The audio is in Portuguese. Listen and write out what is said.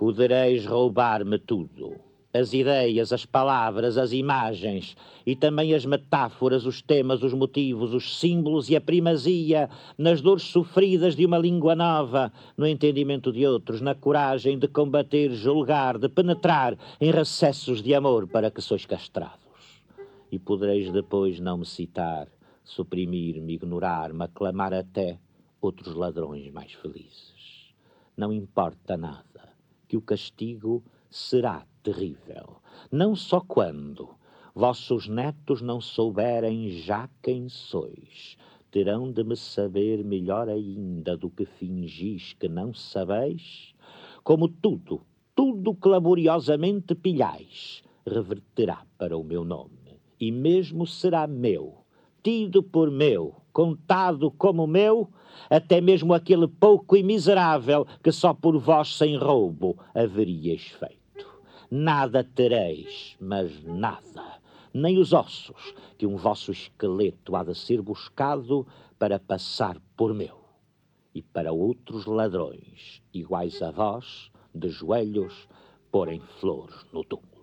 Podereis roubar-me tudo. As ideias, as palavras, as imagens e também as metáforas, os temas, os motivos, os símbolos e a primazia nas dores sofridas de uma língua nova, no entendimento de outros, na coragem de combater, julgar, de penetrar em recessos de amor para que sois castrados. E podereis depois não me citar, suprimir-me, ignorar-me, aclamar até outros ladrões mais felizes. Não importa nada que o castigo será terrível. Não só quando vossos netos não souberem já quem sois, terão de me saber melhor ainda do que fingis que não sabeis, como tudo, tudo que laboriosamente pilhais, reverterá para o meu nome, e mesmo será meu, tido por meu, contado como meu, até mesmo aquele pouco e miserável que só por vós sem roubo haveríeis feito. Nada tereis, mas nada, nem os ossos, que um vosso esqueleto há de ser buscado para passar por meu, e para outros ladrões, iguais a vós, de joelhos, porem flores no túmulo.